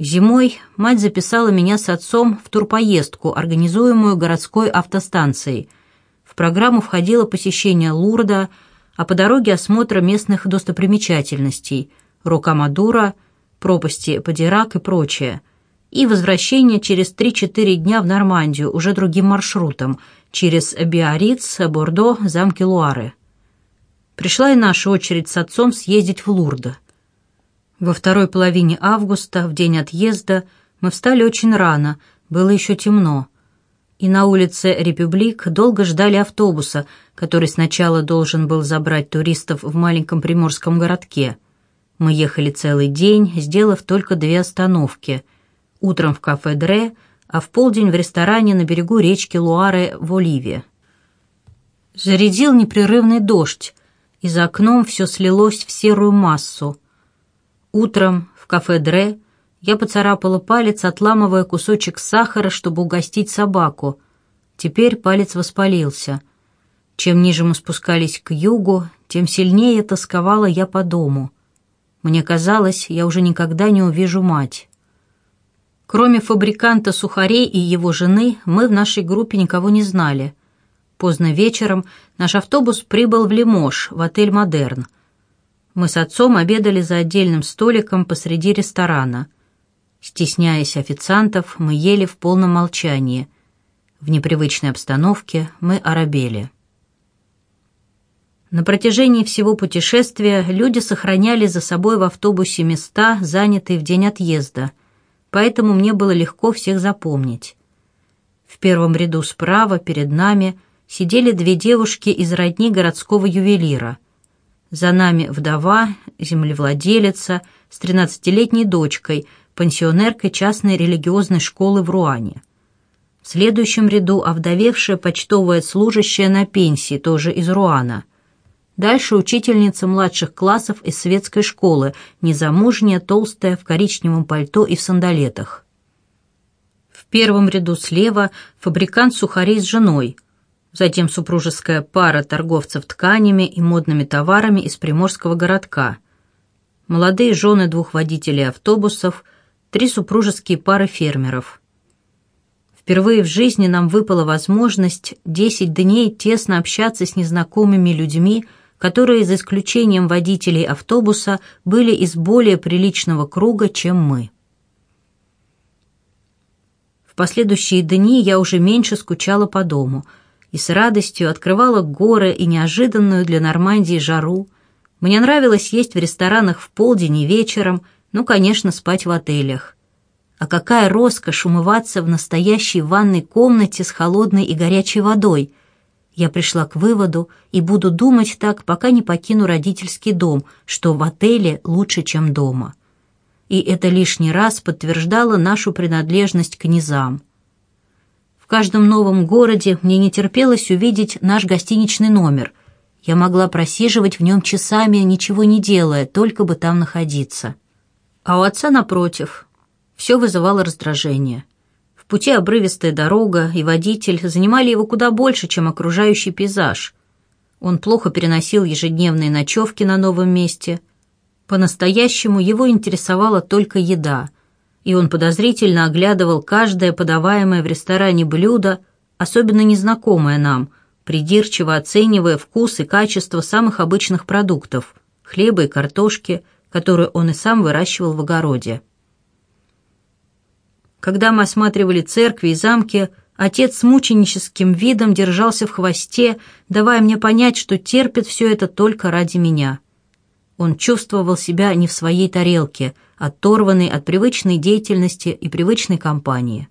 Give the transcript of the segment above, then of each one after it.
Зимой мать записала меня с отцом в турпоездку, организуемую городской автостанцией. В программу входило посещение Лурда, а по дороге осмотра местных достопримечательностей – Рокамадура, пропасти Падирак и прочее. И возвращение через 3-4 дня в Нормандию уже другим маршрутом – через Биарриц, Бордо, замки Луары. Пришла и наша очередь с отцом съездить в Лурдо. Во второй половине августа, в день отъезда, мы встали очень рано, было еще темно. И на улице Републик долго ждали автобуса, который сначала должен был забрать туристов в маленьком приморском городке. Мы ехали целый день, сделав только две остановки. Утром в кафе «Дре», а в полдень в ресторане на берегу речки Луары в Оливе. Зарядил непрерывный дождь, и за окном все слилось в серую массу – Утром в кафе «Дре» я поцарапала палец, отламывая кусочек сахара, чтобы угостить собаку. Теперь палец воспалился. Чем ниже мы спускались к югу, тем сильнее тосковала я по дому. Мне казалось, я уже никогда не увижу мать. Кроме фабриканта сухарей и его жены, мы в нашей группе никого не знали. Поздно вечером наш автобус прибыл в Лимош, в отель «Модерн». Мы с отцом обедали за отдельным столиком посреди ресторана. Стесняясь официантов, мы ели в полном молчании. В непривычной обстановке мы оробели. На протяжении всего путешествия люди сохраняли за собой в автобусе места, занятые в день отъезда, поэтому мне было легко всех запомнить. В первом ряду справа, перед нами, сидели две девушки из родни городского ювелира — за нами вдова, землевладелица с тринадцатилетней дочкой, пансионеркой частной религиозной школы в Руане. В следующем ряду овдовевшая почтовая служащая на пенсии, тоже из Руана. Дальше учительница младших классов из светской школы, незамужняя, толстая, в коричневом пальто и в сандалетах. В первом ряду слева фабрикант сухарей с женой – затем супружеская пара торговцев тканями и модными товарами из приморского городка, молодые жены двух водителей автобусов, три супружеские пары фермеров. Впервые в жизни нам выпала возможность 10 дней тесно общаться с незнакомыми людьми, которые, за исключением водителей автобуса, были из более приличного круга, чем мы. В последующие дни я уже меньше скучала по дому – и с радостью открывала горы и неожиданную для Нормандии жару. Мне нравилось есть в ресторанах в полдень и вечером, ну, конечно, спать в отелях. А какая роскошь умываться в настоящей ванной комнате с холодной и горячей водой. Я пришла к выводу и буду думать так, пока не покину родительский дом, что в отеле лучше, чем дома. И это лишний раз подтверждало нашу принадлежность к низам каждом новом городе мне не терпелось увидеть наш гостиничный номер. Я могла просиживать в нем часами, ничего не делая, только бы там находиться. А у отца, напротив, все вызывало раздражение. В пути обрывистая дорога и водитель занимали его куда больше, чем окружающий пейзаж. Он плохо переносил ежедневные ночевки на новом месте. По-настоящему его интересовала только еда — и он подозрительно оглядывал каждое подаваемое в ресторане блюдо, особенно незнакомое нам, придирчиво оценивая вкус и качество самых обычных продуктов – хлеба и картошки, которые он и сам выращивал в огороде. Когда мы осматривали церкви и замки, отец с мученическим видом держался в хвосте, давая мне понять, что терпит все это только ради меня – он чувствовал себя не в своей тарелке, оторванный от привычной деятельности и привычной компании.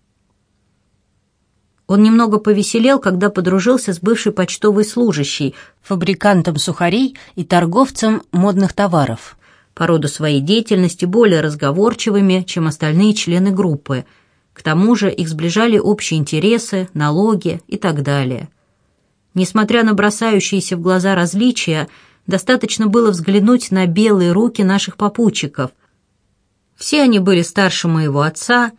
Он немного повеселел, когда подружился с бывшей почтовой служащей, фабрикантом сухарей и торговцем модных товаров, по роду своей деятельности более разговорчивыми, чем остальные члены группы. К тому же их сближали общие интересы, налоги и так далее. Несмотря на бросающиеся в глаза различия, Достаточно было взглянуть на белые руки наших попутчиков. Все они были старше моего отца,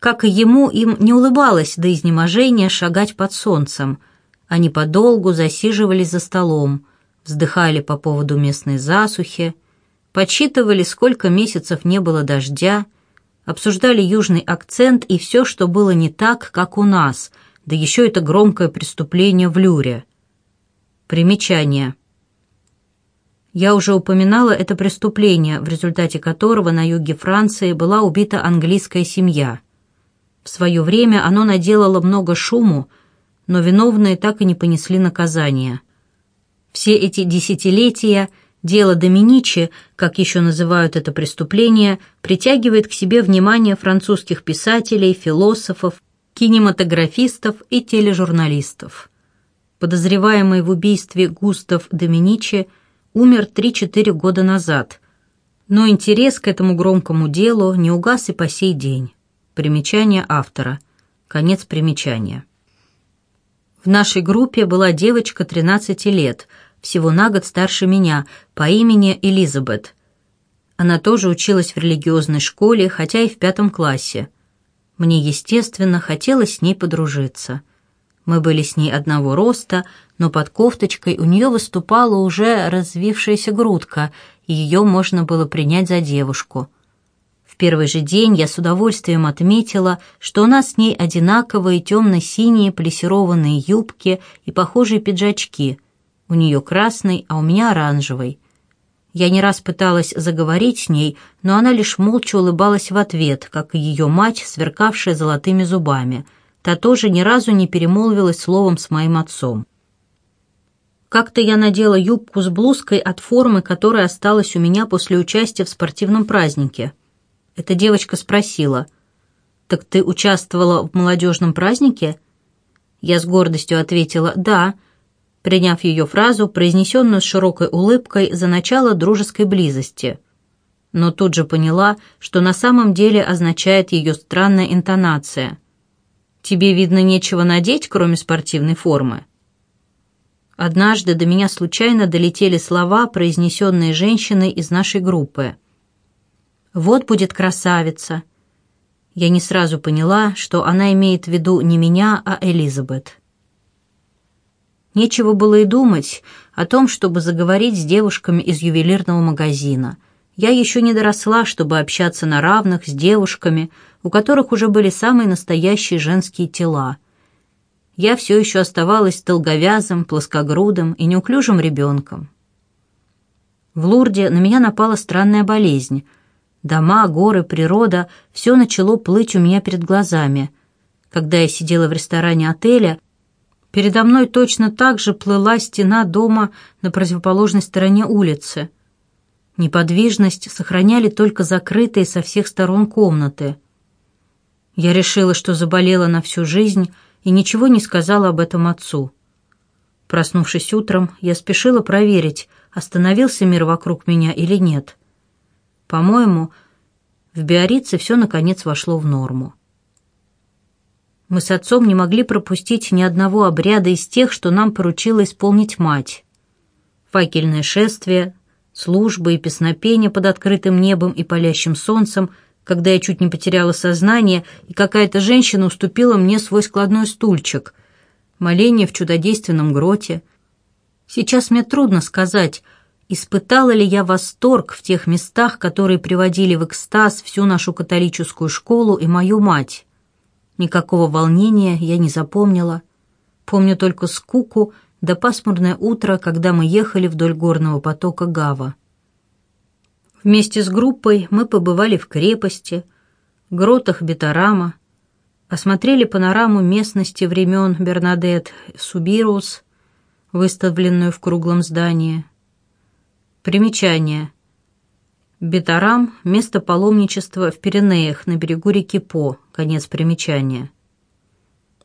как и ему, им не улыбалось до изнеможения шагать под солнцем. Они подолгу засиживались за столом, вздыхали по поводу местной засухи, подсчитывали, сколько месяцев не было дождя, Обсуждали южный акцент и все, что было не так, как у нас, да еще это громкое преступление в Люре. Примечание. Я уже упоминала это преступление, в результате которого на юге Франции была убита английская семья. В свое время оно наделало много шуму, но виновные так и не понесли наказания. Все эти десятилетия дело Доминичи, как еще называют это преступление, притягивает к себе внимание французских писателей, философов, кинематографистов и тележурналистов. Подозреваемый в убийстве Густав Доминичи – умер 3-4 года назад, но интерес к этому громкому делу не угас и по сей день. Примечание автора. Конец примечания. В нашей группе была девочка 13 лет, всего на год старше меня, по имени Элизабет. Она тоже училась в религиозной школе, хотя и в пятом классе. Мне, естественно, хотелось с ней подружиться – мы были с ней одного роста, но под кофточкой у нее выступала уже развившаяся грудка, и ее можно было принять за девушку. В первый же день я с удовольствием отметила, что у нас с ней одинаковые темно-синие плессированные юбки и похожие пиджачки. У нее красный, а у меня оранжевый. Я не раз пыталась заговорить с ней, но она лишь молча улыбалась в ответ, как и ее мать, сверкавшая золотыми зубами — Та тоже ни разу не перемолвилась словом с моим отцом. Как-то я надела юбку с блузкой от формы, которая осталась у меня после участия в спортивном празднике. Эта девочка спросила, «Так ты участвовала в молодежном празднике?» Я с гордостью ответила «Да», приняв ее фразу, произнесенную с широкой улыбкой за начало дружеской близости. Но тут же поняла, что на самом деле означает ее странная интонация – Тебе, видно, нечего надеть, кроме спортивной формы?» Однажды до меня случайно долетели слова, произнесенные женщиной из нашей группы. «Вот будет красавица». Я не сразу поняла, что она имеет в виду не меня, а Элизабет. Нечего было и думать о том, чтобы заговорить с девушками из ювелирного магазина. Я еще не доросла, чтобы общаться на равных с девушками, у которых уже были самые настоящие женские тела. Я все еще оставалась долговязым, плоскогрудым и неуклюжим ребенком. В Лурде на меня напала странная болезнь. Дома, горы, природа — все начало плыть у меня перед глазами. Когда я сидела в ресторане отеля, передо мной точно так же плыла стена дома на противоположной стороне улицы. Неподвижность сохраняли только закрытые со всех сторон комнаты — я решила, что заболела на всю жизнь и ничего не сказала об этом отцу. Проснувшись утром, я спешила проверить, остановился мир вокруг меня или нет. По-моему, в Биорице все наконец вошло в норму. Мы с отцом не могли пропустить ни одного обряда из тех, что нам поручила исполнить мать. Факельное шествие, службы и песнопения под открытым небом и палящим солнцем — когда я чуть не потеряла сознание, и какая-то женщина уступила мне свой складной стульчик. Моление в чудодейственном гроте. Сейчас мне трудно сказать, испытала ли я восторг в тех местах, которые приводили в экстаз всю нашу католическую школу и мою мать. Никакого волнения я не запомнила. Помню только скуку да пасмурное утро, когда мы ехали вдоль горного потока Гава. Вместе с группой мы побывали в крепости, гротах Бетарама, осмотрели панораму местности времен Бернадет Субирус, выставленную в круглом здании. Примечание. Бетарам – место паломничества в Пиренеях на берегу реки По, конец примечания.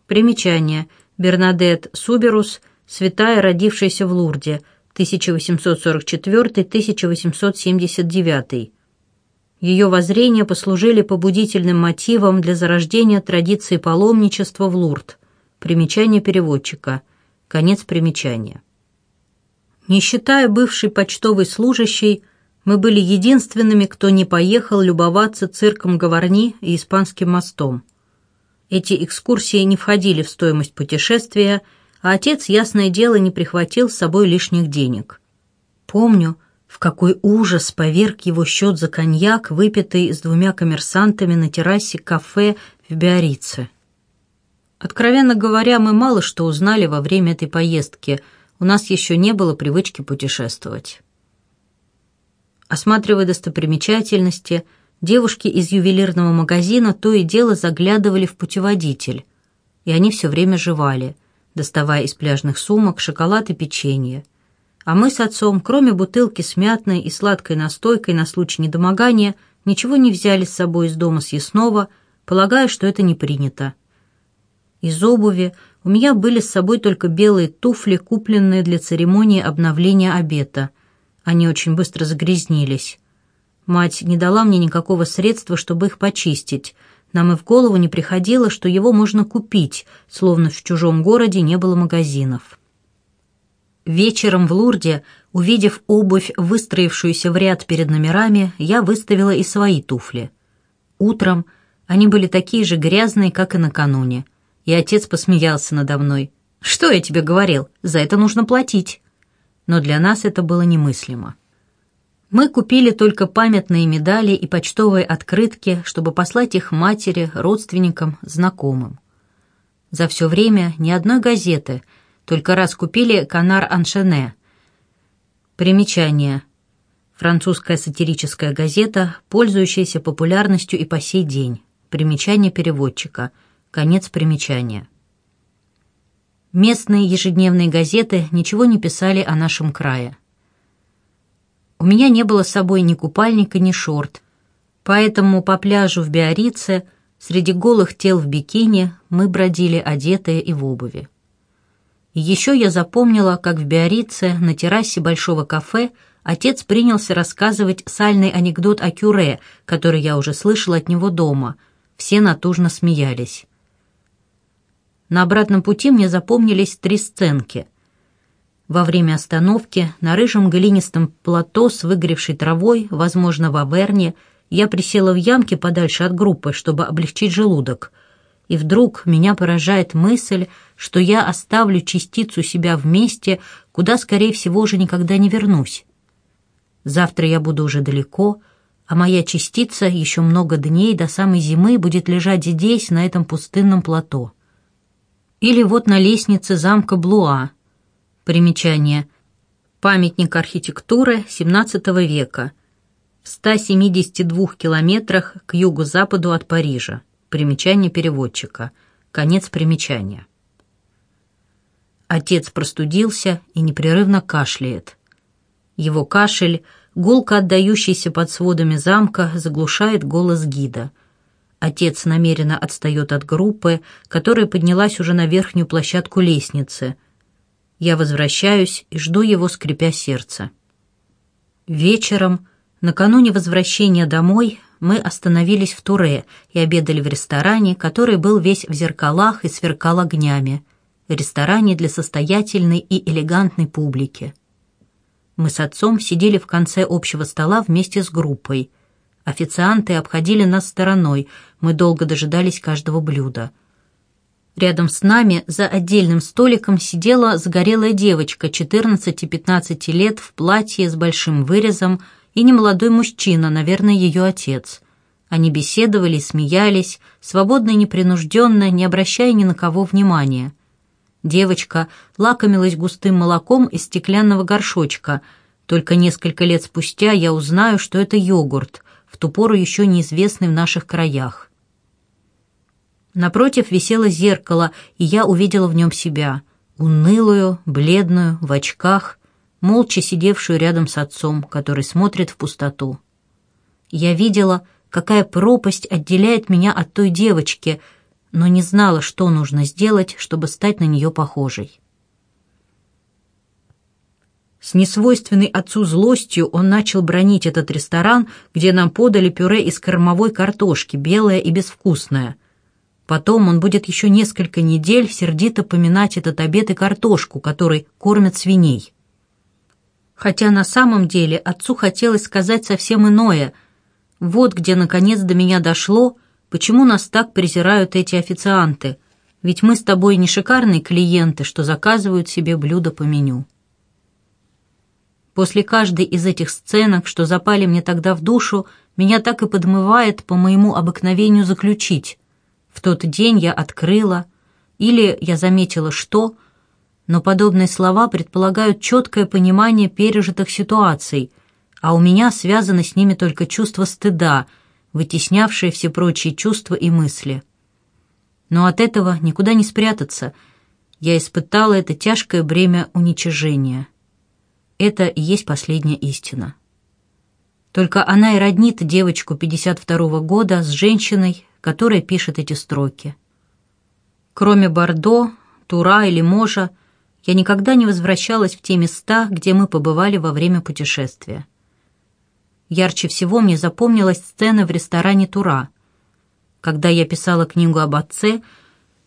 Примечание. Бернадет Субирус – святая, родившаяся в Лурде – 1844-1879. Ее воззрения послужили побудительным мотивом для зарождения традиции паломничества в Лурд. Примечание переводчика. Конец примечания. Не считая бывшей почтовой служащей, мы были единственными, кто не поехал любоваться цирком Гаварни и Испанским мостом. Эти экскурсии не входили в стоимость путешествия – а отец, ясное дело, не прихватил с собой лишних денег. Помню, В какой ужас поверг его счет за коньяк, выпитый с двумя коммерсантами на террасе кафе в Биорице. Откровенно говоря, мы мало что узнали во время этой поездки. У нас еще не было привычки путешествовать. Осматривая достопримечательности, девушки из ювелирного магазина то и дело заглядывали в путеводитель, и они все время жевали, доставая из пляжных сумок шоколад и печенье. А мы с отцом, кроме бутылки с мятной и сладкой настойкой на случай недомогания, ничего не взяли с собой из дома съестного, полагая, что это не принято. Из обуви у меня были с собой только белые туфли, купленные для церемонии обновления обета. Они очень быстро загрязнились. Мать не дала мне никакого средства, чтобы их почистить. Нам и в голову не приходило, что его можно купить, словно в чужом городе не было магазинов. Вечером в Лурде, увидев обувь, выстроившуюся в ряд перед номерами, я выставила и свои туфли. Утром они были такие же грязные, как и накануне — и отец посмеялся надо мной. «Что я тебе говорил? За это нужно платить». Но для нас это было немыслимо. Мы купили только памятные медали и почтовые открытки, чтобы послать их матери, родственникам, знакомым. За все время ни одной газеты, только раз купили «Канар Аншене». Примечание. Французская сатирическая газета, пользующаяся популярностью и по сей день. Примечание переводчика – Конец примечания. Местные ежедневные газеты ничего не писали о нашем крае. У меня не было с собой ни купальника, ни шорт, поэтому по пляжу в Биорице среди голых тел в бикини мы бродили одетые и в обуви. И еще я запомнила, как в Биорице на террасе большого кафе отец принялся рассказывать сальный анекдот о Кюре, который я уже слышала от него дома. Все натужно смеялись. На обратном пути мне запомнились три сценки. Во время остановки на рыжем глинистом плато с выгоревшей травой, возможно, в Аверне, я присела в ямке подальше от группы, чтобы облегчить желудок. И вдруг меня поражает мысль, что я оставлю частицу себя в месте, куда, скорее всего, уже никогда не вернусь. Завтра я буду уже далеко, а моя частица еще много дней до самой зимы будет лежать здесь, на этом пустынном плато. Или вот на лестнице замка Блуа. Примечание. Памятник архитектуры XVII века. В 172 километрах к югу-западу от Парижа. Примечание переводчика. Конец примечания. Отец простудился и непрерывно кашляет. Его кашель, гулко отдающийся под сводами замка, заглушает голос гида — Отец намеренно отстает от группы, которая поднялась уже на верхнюю площадку лестницы. Я возвращаюсь и жду его, скрипя сердце. Вечером, накануне возвращения домой, мы остановились в Туре и обедали в ресторане, который был весь в зеркалах и сверкал огнями. Ресторане для состоятельной и элегантной публики. Мы с отцом сидели в конце общего стола вместе с группой – Официанты обходили нас стороной, мы долго дожидались каждого блюда. Рядом с нами за отдельным столиком сидела загорелая девочка 14-15 лет в платье с большим вырезом и немолодой мужчина, наверное, ее отец. Они беседовали, смеялись, свободно и непринужденно, не обращая ни на кого внимания. Девочка лакомилась густым молоком из стеклянного горшочка. Только несколько лет спустя я узнаю, что это йогурт, в ту пору еще неизвестный в наших краях. Напротив висело зеркало, и я увидела в нем себя, унылую, бледную, в очках, молча сидевшую рядом с отцом, который смотрит в пустоту. Я видела, какая пропасть отделяет меня от той девочки, но не знала, что нужно сделать, чтобы стать на нее похожей. С несвойственной отцу злостью он начал бронить этот ресторан, где нам подали пюре из кормовой картошки, белое и безвкусное. Потом он будет еще несколько недель сердито поминать этот обед и картошку, которой кормят свиней. Хотя на самом деле отцу хотелось сказать совсем иное. Вот где наконец до меня дошло, почему нас так презирают эти официанты. Ведь мы с тобой не шикарные клиенты, что заказывают себе блюда по меню. После каждой из этих сценок, что запали мне тогда в душу, меня так и подмывает по моему обыкновению заключить. В тот день я открыла, или я заметила что, но подобные слова предполагают четкое понимание пережитых ситуаций, а у меня связано с ними только чувство стыда, вытеснявшее все прочие чувства и мысли. Но от этого никуда не спрятаться. Я испытала это тяжкое бремя уничижения. Это и есть последняя истина. Только она и роднит девочку 52-го года с женщиной, которая пишет эти строки. Кроме Бордо, Тура или Можа, я никогда не возвращалась в те места, где мы побывали во время путешествия. Ярче всего мне запомнилась сцена в ресторане Тура. Когда я писала книгу об отце,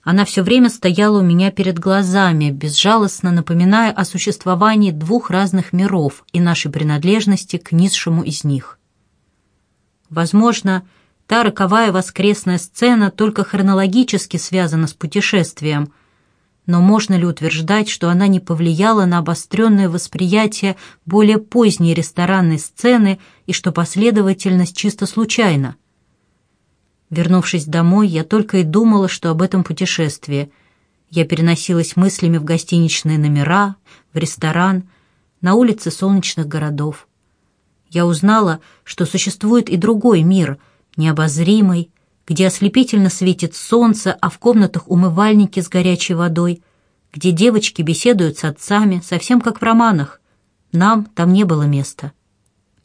она все время стояла у меня перед глазами, безжалостно напоминая о существовании двух разных миров и нашей принадлежности к низшему из них. Возможно, та роковая воскресная сцена только хронологически связана с путешествием, но можно ли утверждать, что она не повлияла на обостренное восприятие более поздней ресторанной сцены и что последовательность чисто случайна? Вернувшись домой, я только и думала, что об этом путешествии. Я переносилась мыслями в гостиничные номера, в ресторан, на улицы солнечных городов. Я узнала, что существует и другой мир, необозримый, где ослепительно светит солнце, а в комнатах умывальники с горячей водой, где девочки беседуют с отцами, совсем как в романах. Нам там не было места.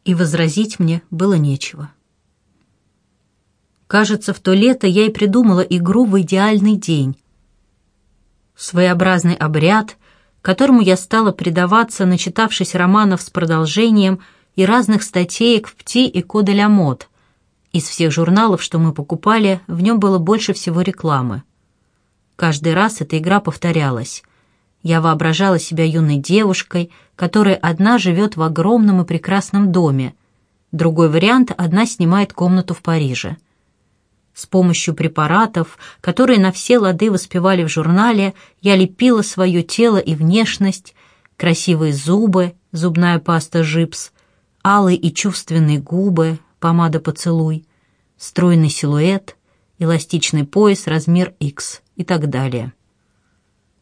И возразить мне было нечего. Кажется, в то лето я и придумала игру в идеальный день. Своеобразный обряд, которому я стала предаваться, начитавшись романов с продолжением и разных статеек в «Пти» и «Кода ля мод». Из всех журналов, что мы покупали, в нем было больше всего рекламы. Каждый раз эта игра повторялась. Я воображала себя юной девушкой, которая одна живет в огромном и прекрасном доме. Другой вариант – одна снимает комнату в Париже. С помощью препаратов, которые на все лады воспевали в журнале, я лепила свое тело и внешность, красивые зубы, зубная паста «Жипс», алые и чувственные губы, помада «Поцелуй», стройный силуэт, эластичный пояс, размер X и так далее.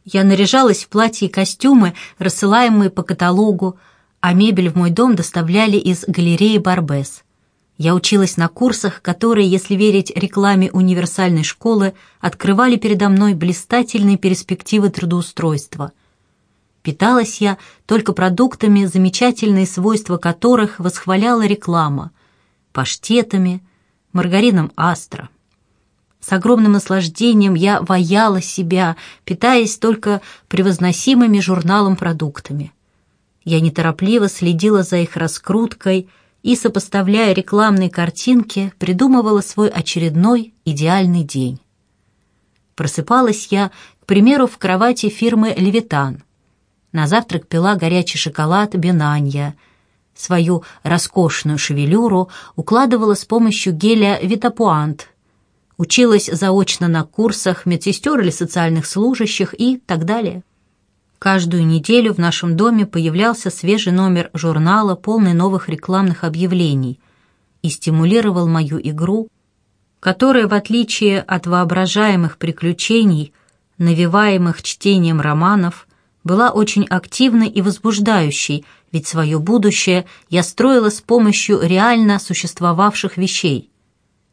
Я наряжалась в платья и костюмы, рассылаемые по каталогу, а мебель в мой дом доставляли из галереи Барбес. Я училась на курсах, которые, если верить рекламе универсальной школы, открывали передо мной блистательные перспективы трудоустройства. Питалась я только продуктами, замечательные свойства которых восхваляла реклама, паштетами, маргарином астра. С огромным наслаждением я ваяла себя, питаясь только превозносимыми журналом продуктами. Я неторопливо следила за их раскруткой – и, сопоставляя рекламные картинки, придумывала свой очередной идеальный день. Просыпалась я, к примеру, в кровати фирмы «Левитан». На завтрак пила горячий шоколад «Бенанья». Свою роскошную шевелюру укладывала с помощью геля «Витапуант». Училась заочно на курсах медсестер или социальных служащих и так далее. Каждую неделю в нашем доме появлялся свежий номер журнала, полный новых рекламных объявлений, и стимулировал мою игру, которая, в отличие от воображаемых приключений, навеваемых чтением романов, была очень активной и возбуждающей, ведь свое будущее я строила с помощью реально существовавших вещей.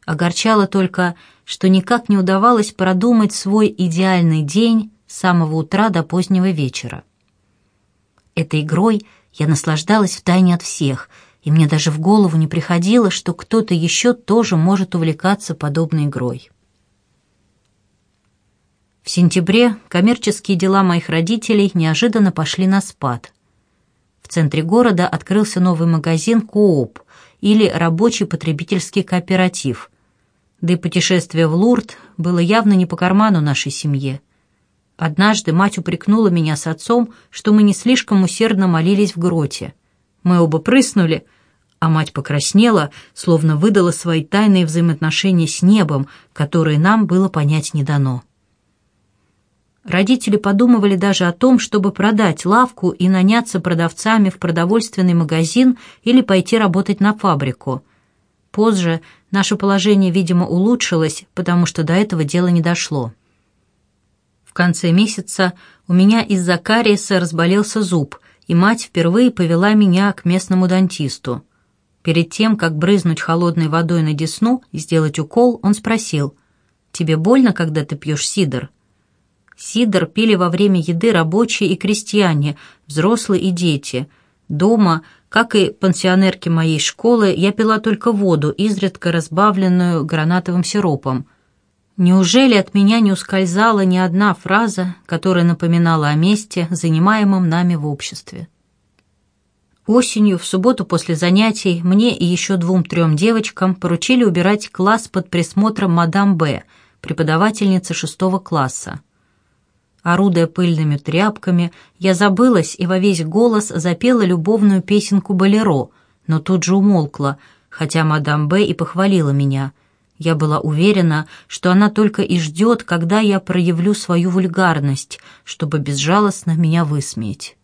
Огорчало только, что никак не удавалось продумать свой идеальный день с самого утра до позднего вечера. Этой игрой я наслаждалась втайне от всех, и мне даже в голову не приходило, что кто-то еще тоже может увлекаться подобной игрой. В сентябре коммерческие дела моих родителей неожиданно пошли на спад. В центре города открылся новый магазин «Кооп» или рабочий потребительский кооператив. Да и путешествие в Лурд было явно не по карману нашей семье – Однажды мать упрекнула меня с отцом, что мы не слишком усердно молились в гроте. Мы оба прыснули, а мать покраснела, словно выдала свои тайные взаимоотношения с небом, которые нам было понять не дано. Родители подумывали даже о том, чтобы продать лавку и наняться продавцами в продовольственный магазин или пойти работать на фабрику. Позже наше положение, видимо, улучшилось, потому что до этого дело не дошло. В конце месяца у меня из-за кариеса разболелся зуб, и мать впервые повела меня к местному дантисту. Перед тем, как брызнуть холодной водой на десну и сделать укол, он спросил, «Тебе больно, когда ты пьешь сидр?» Сидр пили во время еды рабочие и крестьяне, взрослые и дети. Дома, как и пансионерки моей школы, я пила только воду, изредка разбавленную гранатовым сиропом. Неужели от меня не ускользала ни одна фраза, которая напоминала о месте, занимаемом нами в обществе? Осенью, в субботу после занятий, мне и еще двум-трем девочкам поручили убирать класс под присмотром мадам Б, преподавательницы шестого класса. Орудуя пыльными тряпками, я забылась и во весь голос запела любовную песенку «Болеро», но тут же умолкла, хотя мадам Б и похвалила меня. Я была уверена, что она только и ждет, когда я проявлю свою вульгарность, чтобы безжалостно меня высмеять.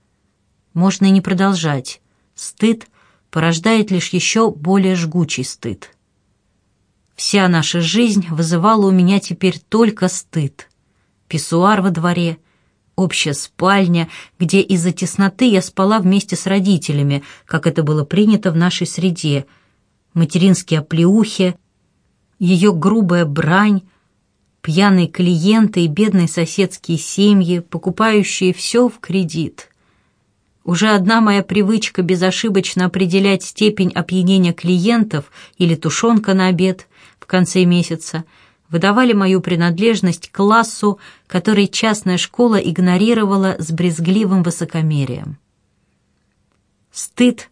Можно и не продолжать. Стыд порождает лишь еще более жгучий стыд. Вся наша жизнь вызывала у меня теперь только стыд писсуар во дворе, общая спальня, где из-за тесноты я спала вместе с родителями, как это было принято в нашей среде, материнские оплеухи, ее грубая брань, пьяные клиенты и бедные соседские семьи, покупающие все в кредит. Уже одна моя привычка безошибочно определять степень опьянения клиентов или тушенка на обед в конце месяца – выдавали мою принадлежность к классу, который частная школа игнорировала с брезгливым высокомерием. Стыд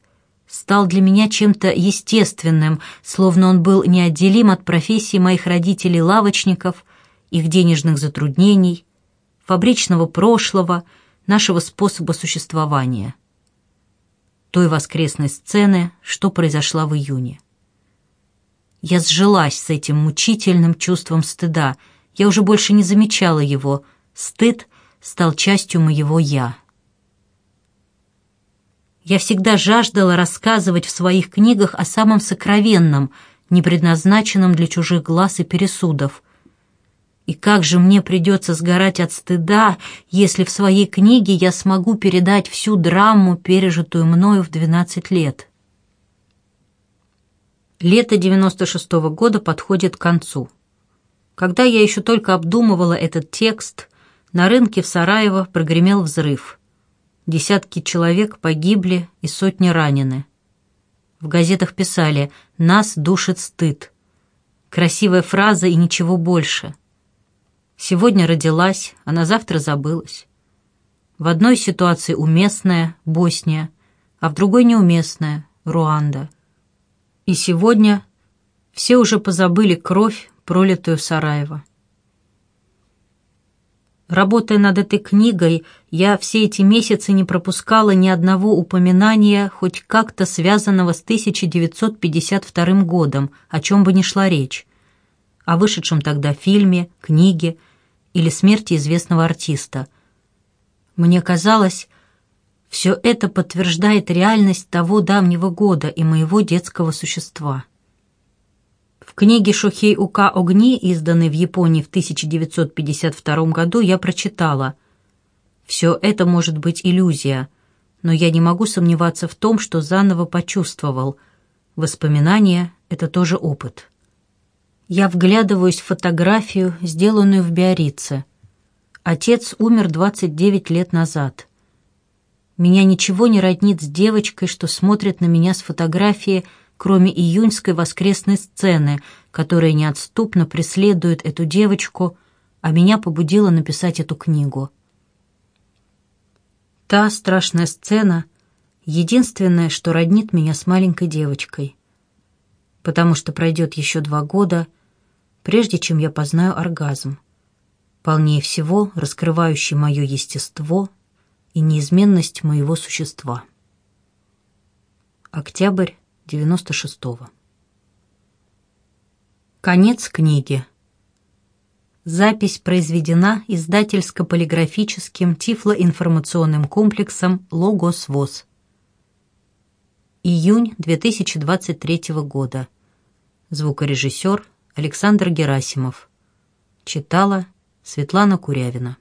стал для меня чем-то естественным, словно он был неотделим от профессии моих родителей-лавочников, их денежных затруднений, фабричного прошлого, нашего способа существования. Той воскресной сцены, что произошла в июне. Я сжилась с этим мучительным чувством стыда. Я уже больше не замечала его. Стыд стал частью моего «я». Я всегда жаждала рассказывать в своих книгах о самом сокровенном, не предназначенном для чужих глаз и пересудов. И как же мне придется сгорать от стыда, если в своей книге я смогу передать всю драму, пережитую мною в двенадцать лет. Лето 96-го года подходит к концу. Когда я еще только обдумывала этот текст, на рынке в Сараево прогремел взрыв. Десятки человек погибли и сотни ранены. В газетах писали «Нас душит стыд». Красивая фраза и ничего больше. Сегодня родилась, а на завтра забылась. В одной ситуации уместная – Босния, а в другой неуместная – Руанда. И сегодня все уже позабыли кровь, пролитую в Сараево. Работая над этой книгой, я все эти месяцы не пропускала ни одного упоминания, хоть как-то связанного с 1952 годом, о чем бы ни шла речь. О вышедшем тогда фильме, книге или смерти известного артиста. Мне казалось, все это подтверждает реальность того давнего года и моего детского существа. В книге Шухей Ука «Огни», изданной в Японии в 1952 году, я прочитала «Все это может быть иллюзия, но я не могу сомневаться в том, что заново почувствовал. Воспоминания — это тоже опыт». Я вглядываюсь в фотографию, сделанную в Биорице. Отец умер 29 лет назад. Меня ничего не роднит с девочкой, что смотрит на меня с фотографии, кроме июньской воскресной сцены, которая неотступно преследует эту девочку, а меня побудила написать эту книгу. Та страшная сцена — единственное, что роднит меня с маленькой девочкой. Потому что пройдет еще два года, прежде чем я познаю оргазм, полнее всего раскрывающий мое естество — и неизменность моего существа. Октябрь 96-го. Конец книги. Запись произведена издательско-полиграфическим тифлоинформационным комплексом «Логос ВОЗ». Июнь 2023 года. Звукорежиссер Александр Герасимов. Читала Светлана Курявина.